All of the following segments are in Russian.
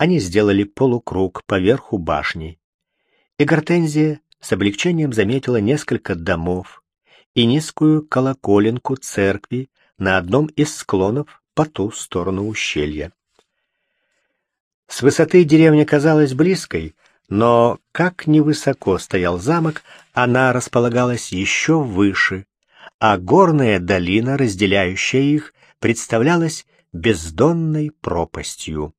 они сделали полукруг по верху башни. И Гортензия с облегчением заметила несколько домов и низкую колоколенку церкви на одном из склонов по ту сторону ущелья. С высоты деревня казалась близкой, но как невысоко стоял замок, она располагалась еще выше, а горная долина, разделяющая их, представлялась бездонной пропастью.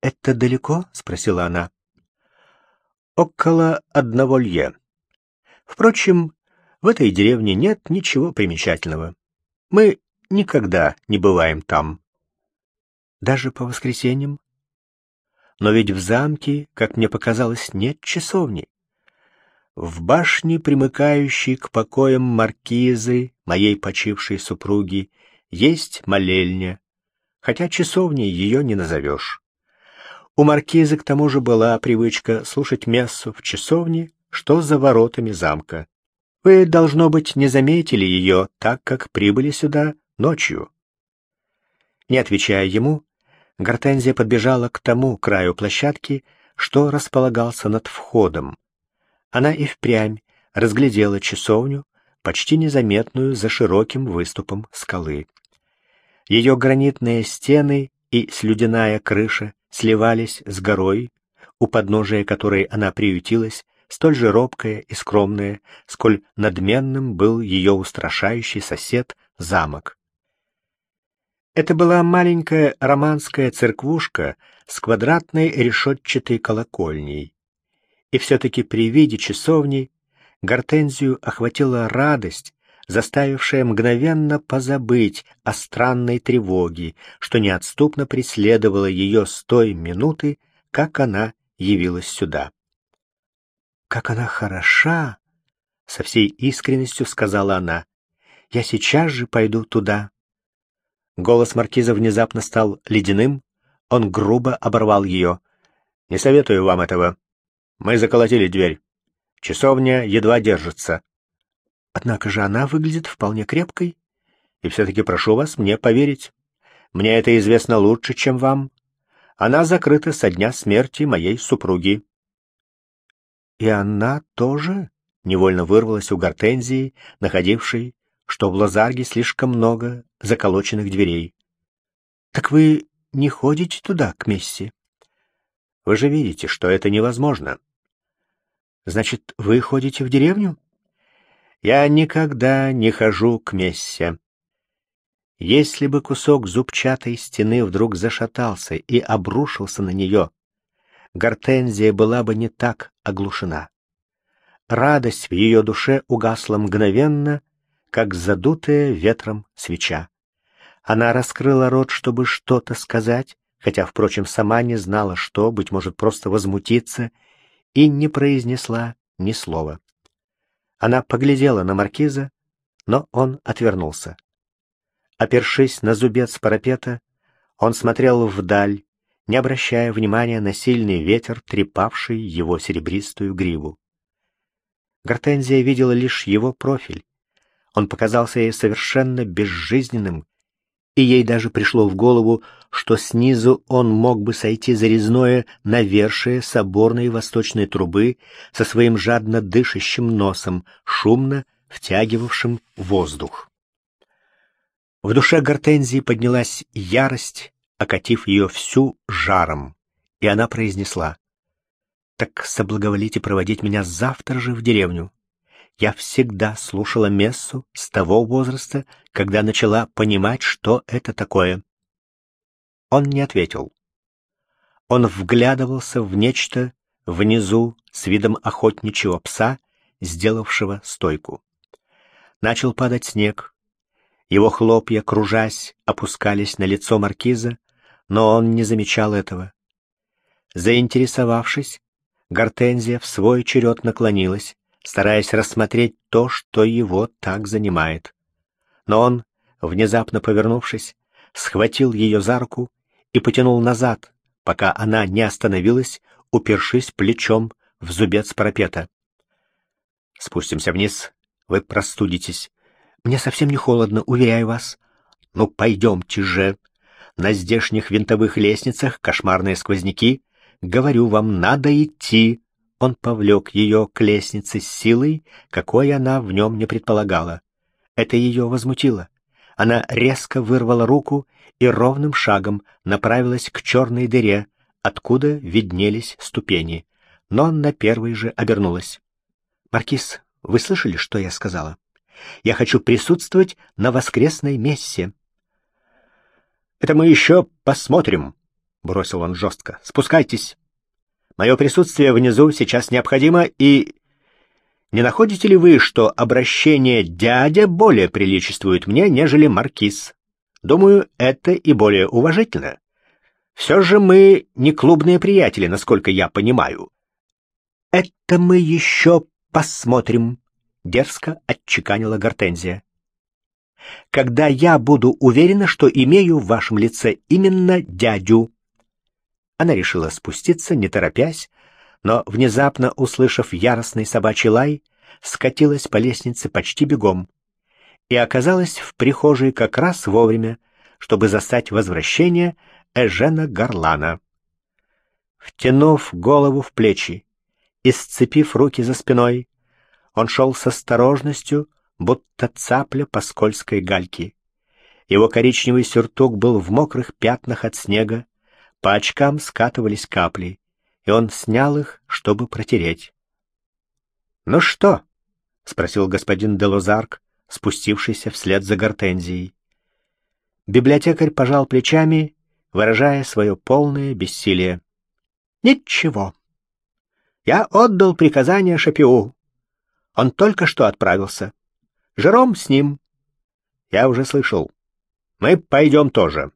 «Это далеко?» — спросила она. «Около одного лье. Впрочем, в этой деревне нет ничего примечательного. Мы никогда не бываем там. Даже по воскресеньям? Но ведь в замке, как мне показалось, нет часовни. В башне, примыкающей к покоям маркизы, моей почившей супруги, есть молельня, хотя часовней ее не назовешь. У маркизы к тому же была привычка слушать мессу в часовне, что за воротами замка. Вы, должно быть, не заметили ее, так как прибыли сюда ночью. Не отвечая ему, Гортензия подбежала к тому краю площадки, что располагался над входом. Она и впрямь разглядела часовню, почти незаметную за широким выступом скалы. Ее гранитные стены и слюдяная крыша сливались с горой, у подножия которой она приютилась, столь же робкая и скромная, сколь надменным был ее устрашающий сосед замок. Это была маленькая романская церквушка с квадратной решетчатой колокольней. И все-таки при виде часовни Гортензию охватила радость, заставившая мгновенно позабыть о странной тревоге, что неотступно преследовало ее с той минуты, как она явилась сюда. «Как она хороша!» — со всей искренностью сказала она. «Я сейчас же пойду туда». Голос маркиза внезапно стал ледяным, он грубо оборвал ее. «Не советую вам этого. Мы заколотили дверь. Часовня едва держится. Однако же она выглядит вполне крепкой, и все-таки прошу вас мне поверить. Мне это известно лучше, чем вам. Она закрыта со дня смерти моей супруги». «И она тоже?» — невольно вырвалась у Гортензии, находившей что в Лазарге слишком много заколоченных дверей. Так вы не ходите туда, к Месси? Вы же видите, что это невозможно. Значит, вы ходите в деревню? Я никогда не хожу к Мессе. Если бы кусок зубчатой стены вдруг зашатался и обрушился на нее, Гортензия была бы не так оглушена. Радость в ее душе угасла мгновенно, как задутая ветром свеча. Она раскрыла рот, чтобы что-то сказать, хотя, впрочем, сама не знала, что, быть может, просто возмутиться, и не произнесла ни слова. Она поглядела на маркиза, но он отвернулся. Опершись на зубец парапета, он смотрел вдаль, не обращая внимания на сильный ветер, трепавший его серебристую гриву. Гортензия видела лишь его профиль, он показался ей совершенно безжизненным, и ей даже пришло в голову, что снизу он мог бы сойти за резное навершие соборной восточной трубы со своим жадно дышащим носом, шумно втягивавшим воздух. В душе Гортензии поднялась ярость, окатив ее всю жаром, и она произнесла, «Так соблаговолите проводить меня завтра же в деревню. Я всегда слушала мессу с того возраста, когда начала понимать, что это такое. Он не ответил. Он вглядывался в нечто внизу с видом охотничьего пса, сделавшего стойку. Начал падать снег. Его хлопья, кружась, опускались на лицо маркиза, но он не замечал этого. Заинтересовавшись, Гортензия в свой черед наклонилась, стараясь рассмотреть то, что его так занимает. Но он, внезапно повернувшись, схватил ее за руку и потянул назад, пока она не остановилась, упершись плечом в зубец парапета. «Спустимся вниз, вы простудитесь. Мне совсем не холодно, уверяю вас. Ну, пойдемте же. На здешних винтовых лестницах кошмарные сквозняки. Говорю вам, надо идти. Он повлек ее к лестнице с силой, какой она в нем не предполагала. Это ее возмутило. Она резко вырвала руку и ровным шагом направилась к черной дыре, откуда виднелись ступени. Но на первой же обернулась. «Маркиз, вы слышали, что я сказала? Я хочу присутствовать на воскресной мессе». «Это мы еще посмотрим», — бросил он жестко. «Спускайтесь. Мое присутствие внизу сейчас необходимо, и не находите ли вы, что обращение «дядя» более приличествует мне, нежели «маркиз»? Думаю, это и более уважительно. Все же мы не клубные приятели, насколько я понимаю. Это мы еще посмотрим, — дерзко отчеканила Гортензия. Когда я буду уверена, что имею в вашем лице именно дядю. Она решила спуститься, не торопясь, но, внезапно услышав яростный собачий лай, скатилась по лестнице почти бегом и оказалась в прихожей как раз вовремя, чтобы застать возвращение Эжена Гарлана. Втянув голову в плечи и сцепив руки за спиной, он шел с осторожностью, будто цапля по скользкой гальке. Его коричневый сюртук был в мокрых пятнах от снега, по очкам скатывались капли он снял их, чтобы протереть. «Ну что?» — спросил господин Делозарк, спустившийся вслед за гортензией. Библиотекарь пожал плечами, выражая свое полное бессилие. «Ничего. Я отдал приказание Шапиу. Он только что отправился. Жером с ним. Я уже слышал. Мы пойдем тоже.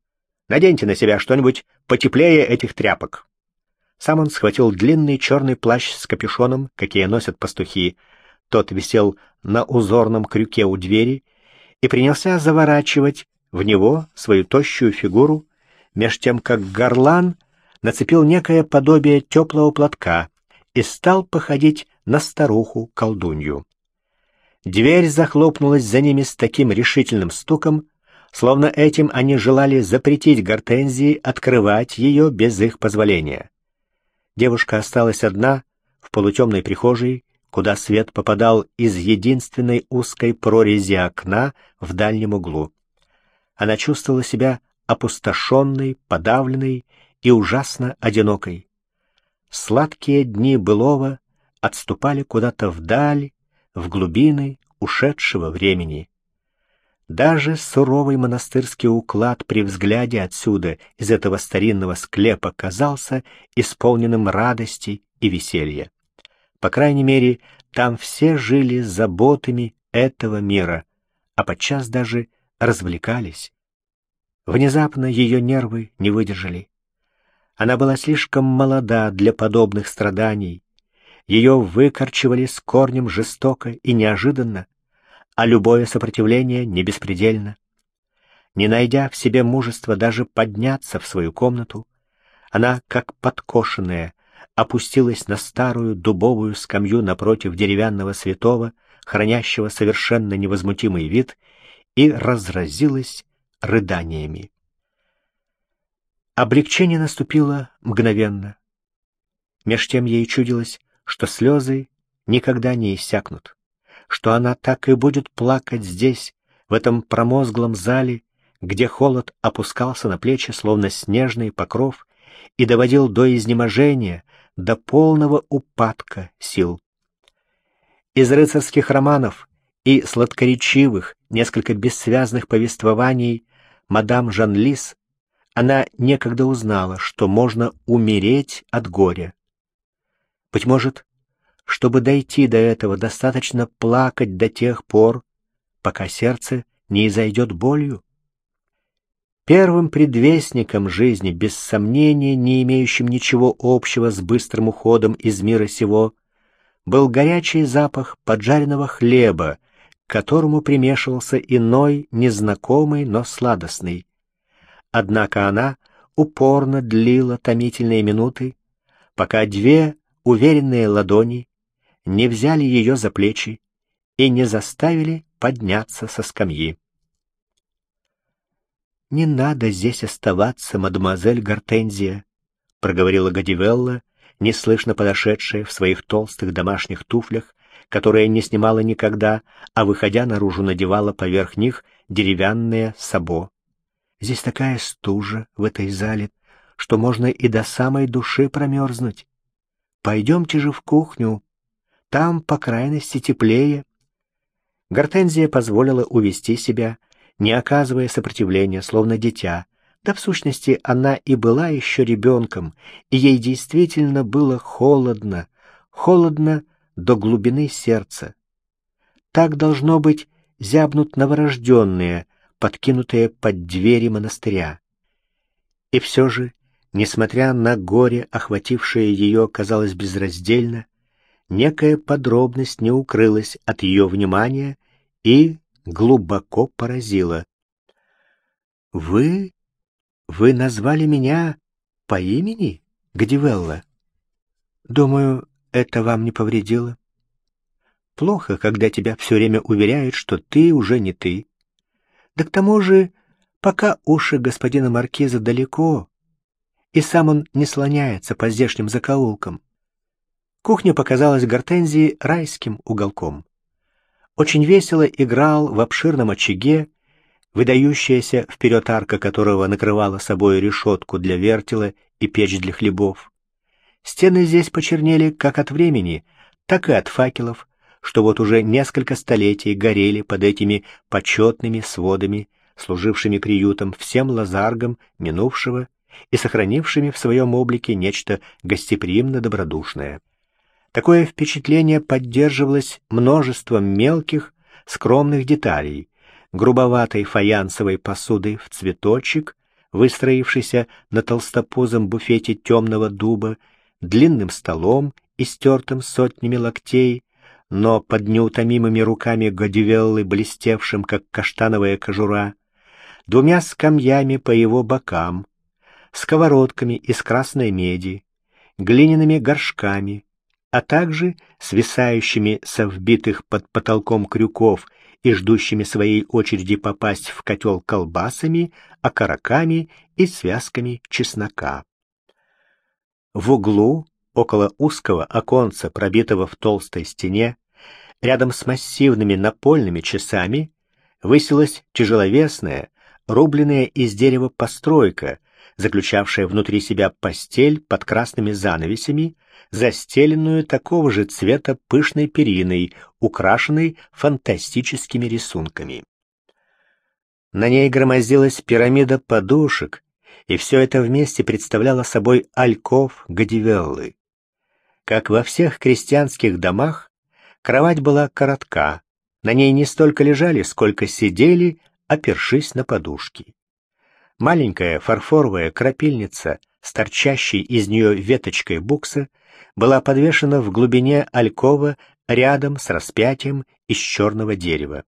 Наденьте на себя что-нибудь потеплее этих тряпок». Сам он схватил длинный черный плащ с капюшоном, какие носят пастухи. Тот висел на узорном крюке у двери и принялся заворачивать в него свою тощую фигуру, меж тем как горлан нацепил некое подобие теплого платка и стал походить на старуху-колдунью. Дверь захлопнулась за ними с таким решительным стуком, словно этим они желали запретить Гортензии открывать ее без их позволения. Девушка осталась одна в полутемной прихожей, куда свет попадал из единственной узкой прорези окна в дальнем углу. Она чувствовала себя опустошенной, подавленной и ужасно одинокой. Сладкие дни былого отступали куда-то вдаль, в глубины ушедшего времени. Даже суровый монастырский уклад при взгляде отсюда, из этого старинного склепа, казался исполненным радости и веселья. По крайней мере, там все жили заботами этого мира, а подчас даже развлекались. Внезапно ее нервы не выдержали. Она была слишком молода для подобных страданий. Ее выкорчевали с корнем жестоко и неожиданно, а любое сопротивление не беспредельно. Не найдя в себе мужества даже подняться в свою комнату, она, как подкошенная, опустилась на старую дубовую скамью напротив деревянного святого, хранящего совершенно невозмутимый вид, и разразилась рыданиями. Облегчение наступило мгновенно. Меж тем ей чудилось, что слезы никогда не иссякнут что она так и будет плакать здесь, в этом промозглом зале, где холод опускался на плечи, словно снежный покров, и доводил до изнеможения, до полного упадка сил. Из рыцарских романов и сладкоречивых, несколько бессвязных повествований мадам Жан-Лис она некогда узнала, что можно умереть от горя. Быть может, чтобы дойти до этого, достаточно плакать до тех пор, пока сердце не изойдет болью. Первым предвестником жизни, без сомнения, не имеющим ничего общего с быстрым уходом из мира сего, был горячий запах поджаренного хлеба, к которому примешивался иной, незнакомый, но сладостный. Однако она упорно длила томительные минуты, пока две уверенные ладони не взяли ее за плечи и не заставили подняться со скамьи. «Не надо здесь оставаться, мадемуазель Гортензия», — проговорила Гадивелла, неслышно подошедшая в своих толстых домашних туфлях, которые не снимала никогда, а, выходя наружу, надевала поверх них деревянное сабо. «Здесь такая стужа в этой зале, что можно и до самой души промерзнуть. Пойдемте же в кухню, там, по крайности, теплее». Гортензия позволила увести себя, не оказывая сопротивления, словно дитя. Да, в сущности, она и была еще ребенком, и ей действительно было холодно, холодно до глубины сердца. Так должно быть зябнут новорожденные, подкинутые под двери монастыря. И все же, несмотря на горе, охватившее ее, казалось, безраздельно, некая подробность не укрылась от ее внимания и глубоко поразила. «Вы... вы назвали меня по имени, Гадивелла? Думаю, это вам не повредило. Плохо, когда тебя все время уверяют, что ты уже не ты. Да к тому же, пока уши господина Маркиза далеко, и сам он не слоняется по здешним закоулкам. Кухня показалась Гортензии райским уголком. Очень весело играл в обширном очаге, выдающаяся вперед арка которого накрывала собой решетку для вертела и печь для хлебов. Стены здесь почернели как от времени, так и от факелов, что вот уже несколько столетий горели под этими почетными сводами, служившими приютом всем лазаргам минувшего и сохранившими в своем облике нечто гостеприимно-добродушное. Такое впечатление поддерживалось множеством мелких, скромных деталей, грубоватой фаянсовой посуды в цветочек, выстроившейся на толстопузом буфете темного дуба, длинным столом, истертым сотнями локтей, но под неутомимыми руками Годивеллы, блестевшим, как каштановая кожура, двумя скамьями по его бокам, сковородками из красной меди, глиняными горшками, а также свисающими со вбитых под потолком крюков и ждущими своей очереди попасть в котел колбасами, окороками и связками чеснока. В углу, около узкого оконца, пробитого в толстой стене, рядом с массивными напольными часами, высилась тяжеловесная, рубленная из дерева постройка, заключавшая внутри себя постель под красными занавесями, застеленную такого же цвета пышной периной, украшенной фантастическими рисунками. На ней громоздилась пирамида подушек, и все это вместе представляло собой альков Гадивеллы. Как во всех крестьянских домах, кровать была коротка, на ней не столько лежали, сколько сидели, опершись на подушки. Маленькая фарфоровая крапильница с торчащей из нее веточкой букса была подвешена в глубине алькова рядом с распятием из черного дерева.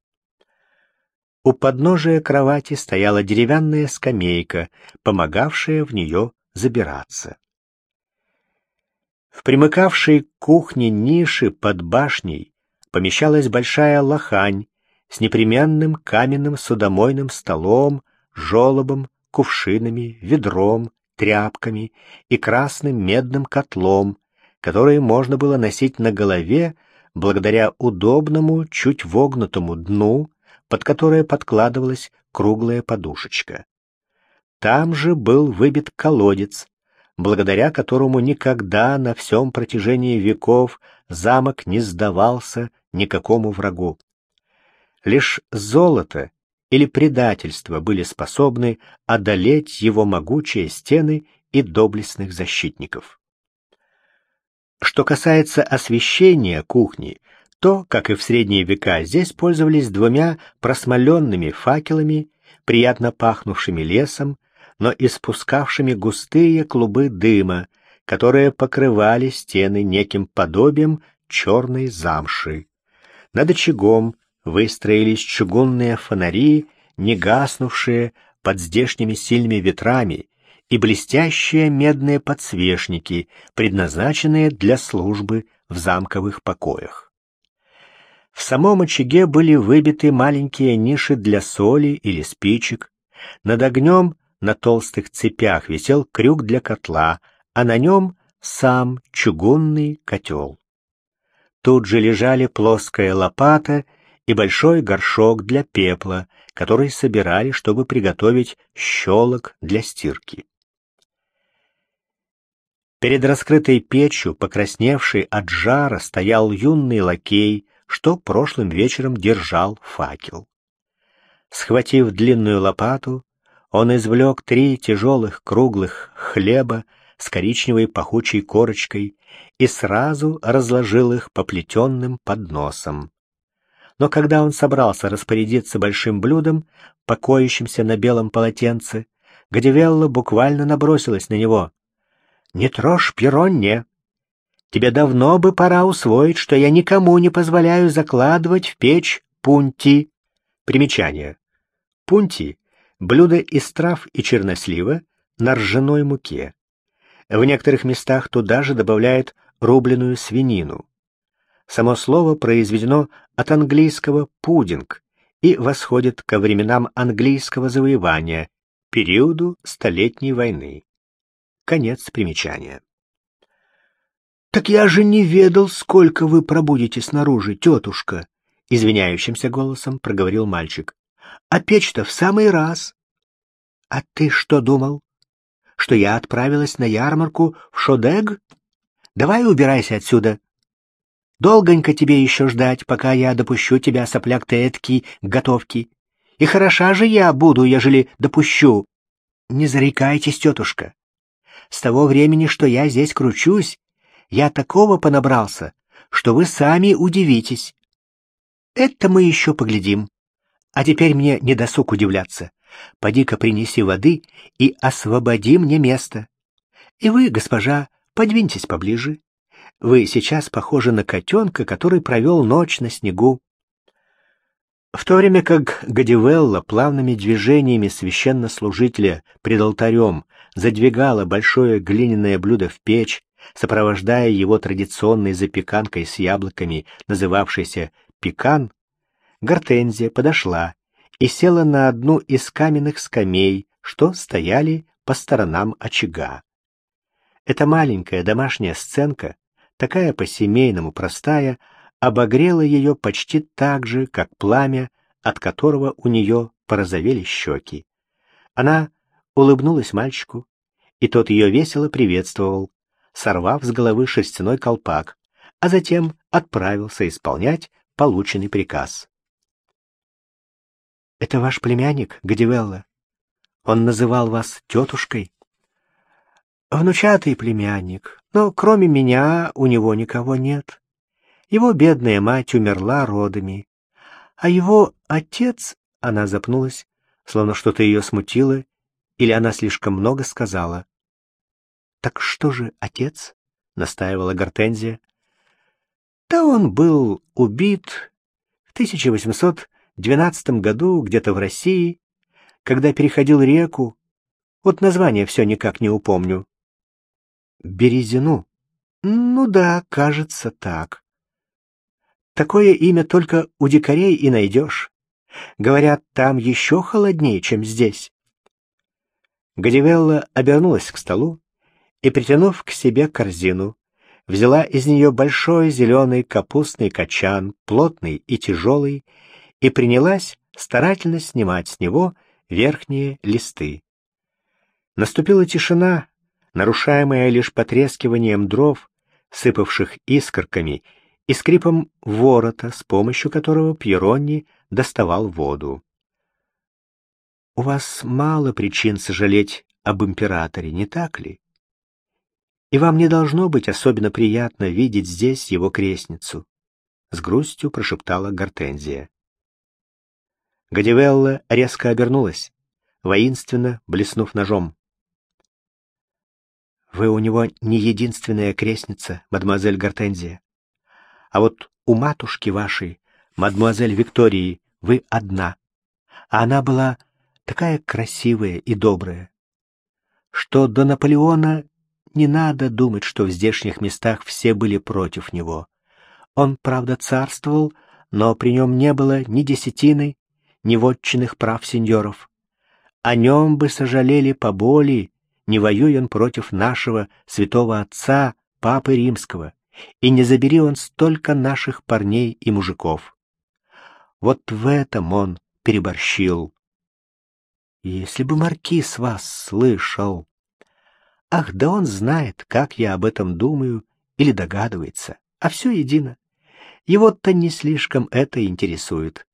У подножия кровати стояла деревянная скамейка, помогавшая в нее забираться. В примыкавшей к кухне ниши под башней помещалась большая лохань с непременным каменным судомойным столом, желобом, кувшинами, ведром, тряпками и красным медным котлом, которые можно было носить на голове благодаря удобному, чуть вогнутому дну, под которое подкладывалась круглая подушечка. Там же был выбит колодец, благодаря которому никогда на всем протяжении веков замок не сдавался никакому врагу. Лишь золото или предательство были способны одолеть его могучие стены и доблестных защитников. Что касается освещения кухни, то, как и в средние века, здесь пользовались двумя просмоленными факелами, приятно пахнувшими лесом, но испускавшими густые клубы дыма, которые покрывали стены неким подобием черной замши. Над очагом выстроились чугунные фонари, не гаснувшие под здешними сильными ветрами, и блестящие медные подсвечники, предназначенные для службы в замковых покоях. В самом очаге были выбиты маленькие ниши для соли или спичек, Над огнем на толстых цепях висел крюк для котла, а на нем сам чугунный котел. Тут же лежали плоская лопата и большой горшок для пепла, который собирали, чтобы приготовить щелок для стирки. Перед раскрытой печью, покрасневший от жара, стоял юный лакей, что прошлым вечером держал факел. Схватив длинную лопату, он извлек три тяжелых круглых хлеба с коричневой пахучей корочкой и сразу разложил их по плетенным подносам. Но когда он собрался распорядиться большим блюдом, покоящимся на белом полотенце, Гадивелла буквально набросилась на него. «Не трожь Пиронне! Тебе давно бы пора усвоить, что я никому не позволяю закладывать в печь пунти». Примечание. Пунти — блюдо из трав и чернослива на ржаной муке. В некоторых местах туда же добавляют рубленую свинину. Само слово произведено от английского «пудинг» и восходит ко временам английского завоевания, периоду Столетней войны. Конец примечания. «Так я же не ведал, сколько вы пробудете снаружи, тетушка!» — извиняющимся голосом проговорил мальчик. «А печь-то в самый раз!» «А ты что думал? Что я отправилась на ярмарку в Шодег? Давай убирайся отсюда!» Долгонько тебе еще ждать, пока я допущу тебя, сопляк ты эткий, к готовке. И хороша же я буду, ежели допущу. Не зарекайтесь, тетушка. С того времени, что я здесь кручусь, я такого понабрался, что вы сами удивитесь. Это мы еще поглядим. А теперь мне не досуг удивляться. Поди-ка принеси воды и освободи мне место. И вы, госпожа, подвиньтесь поближе. Вы сейчас похожи на котенка, который провел ночь на снегу. В то время как Гадивелла плавными движениями священнослужителя пред алтарем задвигала большое глиняное блюдо в печь, сопровождая его традиционной запеканкой с яблоками, называвшейся пекан, Гортензия подошла и села на одну из каменных скамей, что стояли по сторонам очага. Эта маленькая домашняя сценка такая по-семейному простая, обогрела ее почти так же, как пламя, от которого у нее порозовели щеки. Она улыбнулась мальчику, и тот ее весело приветствовал, сорвав с головы шерстяной колпак, а затем отправился исполнять полученный приказ. «Это ваш племянник, Гадивелла? Он называл вас тетушкой?» «Внучатый племянник, но кроме меня у него никого нет. Его бедная мать умерла родами. А его отец, она запнулась, словно что-то ее смутило, или она слишком много сказала. «Так что же отец?» — настаивала Гортензия. «Да он был убит в 1812 году где-то в России, когда переходил реку. Вот название все никак не упомню. Березину? Ну да, кажется так. Такое имя только у дикарей и найдешь. Говорят, там еще холоднее, чем здесь. Гадивелла обернулась к столу и, притянув к себе корзину, взяла из нее большой зеленый капустный качан, плотный и тяжелый, и принялась старательно снимать с него верхние листы. Наступила тишина, нарушаемая лишь потрескиванием дров, сыпавших искорками, и скрипом ворота, с помощью которого Пьеронни доставал воду. «У вас мало причин сожалеть об императоре, не так ли? И вам не должно быть особенно приятно видеть здесь его крестницу», — с грустью прошептала Гортензия. Гадивелла резко обернулась, воинственно блеснув ножом. Вы у него не единственная крестница, мадемуазель Гортензия. А вот у матушки вашей, мадемуазель Виктории, вы одна. А она была такая красивая и добрая, что до Наполеона не надо думать, что в здешних местах все были против него. Он, правда, царствовал, но при нем не было ни десятины, ни вотчинных прав сеньоров. о нем бы сожалели поболи, не воюй он против нашего святого отца, папы римского, и не забери он столько наших парней и мужиков. Вот в этом он переборщил. Если бы маркиз вас слышал. Ах, да он знает, как я об этом думаю или догадывается, а все едино. Его-то не слишком это интересует.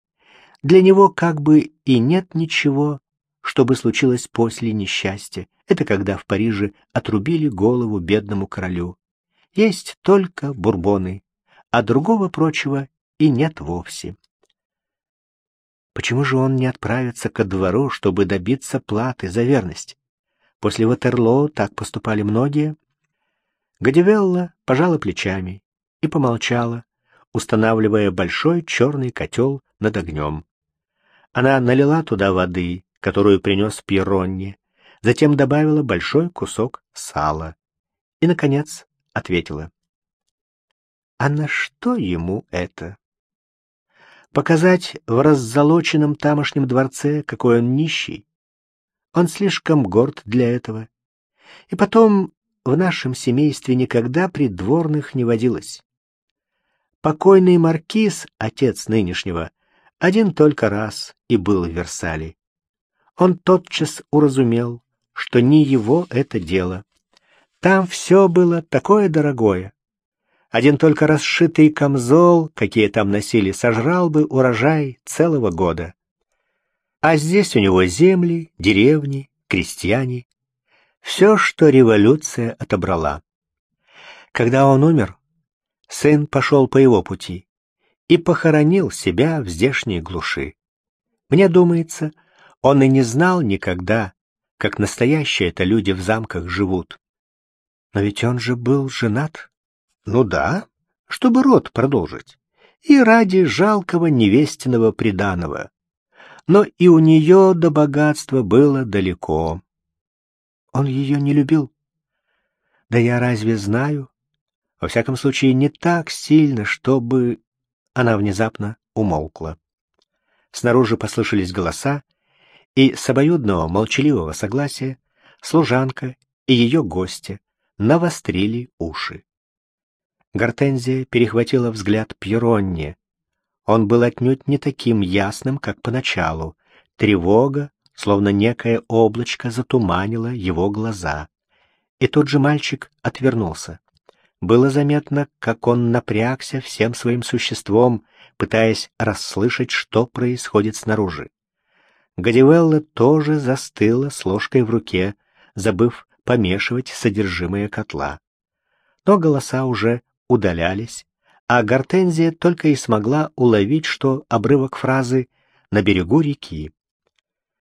Для него как бы и нет ничего, что бы случилось после несчастья. Это когда в Париже отрубили голову бедному королю. Есть только бурбоны, а другого прочего и нет вовсе. Почему же он не отправится ко двору, чтобы добиться платы за верность? После Ватерлоо так поступали многие. Гадивелла пожала плечами и помолчала, устанавливая большой черный котел над огнем. Она налила туда воды, которую принес Пьеронни, затем добавила большой кусок сала и, наконец, ответила. «А на что ему это? Показать в раззолоченном тамошнем дворце, какой он нищий? Он слишком горд для этого. И потом в нашем семействе никогда придворных не водилось. Покойный маркиз, отец нынешнего, один только раз и был в Версале. Он тотчас уразумел, что не его это дело. Там все было такое дорогое. Один только расшитый камзол, какие там носили, сожрал бы урожай целого года. А здесь у него земли, деревни, крестьяне. Все, что революция отобрала. Когда он умер, сын пошел по его пути и похоронил себя в здешней глуши. Мне думается, он и не знал никогда, как настоящие это люди в замках живут. Но ведь он же был женат. Ну да, чтобы род продолжить. И ради жалкого невестиного приданого. Но и у нее до богатства было далеко. Он ее не любил. Да я разве знаю? Во всяком случае, не так сильно, чтобы... Она внезапно умолкла. Снаружи послышались голоса, и с обоюдного молчаливого согласия служанка и ее гости навострили уши. Гортензия перехватила взгляд Пьеронни. Он был отнюдь не таким ясным, как поначалу. Тревога, словно некое облачко, затуманила его глаза. И тот же мальчик отвернулся. Было заметно, как он напрягся всем своим существом, пытаясь расслышать, что происходит снаружи. Гадивелла тоже застыла с ложкой в руке, забыв помешивать содержимое котла. Но голоса уже удалялись, а Гортензия только и смогла уловить, что обрывок фразы «на берегу реки».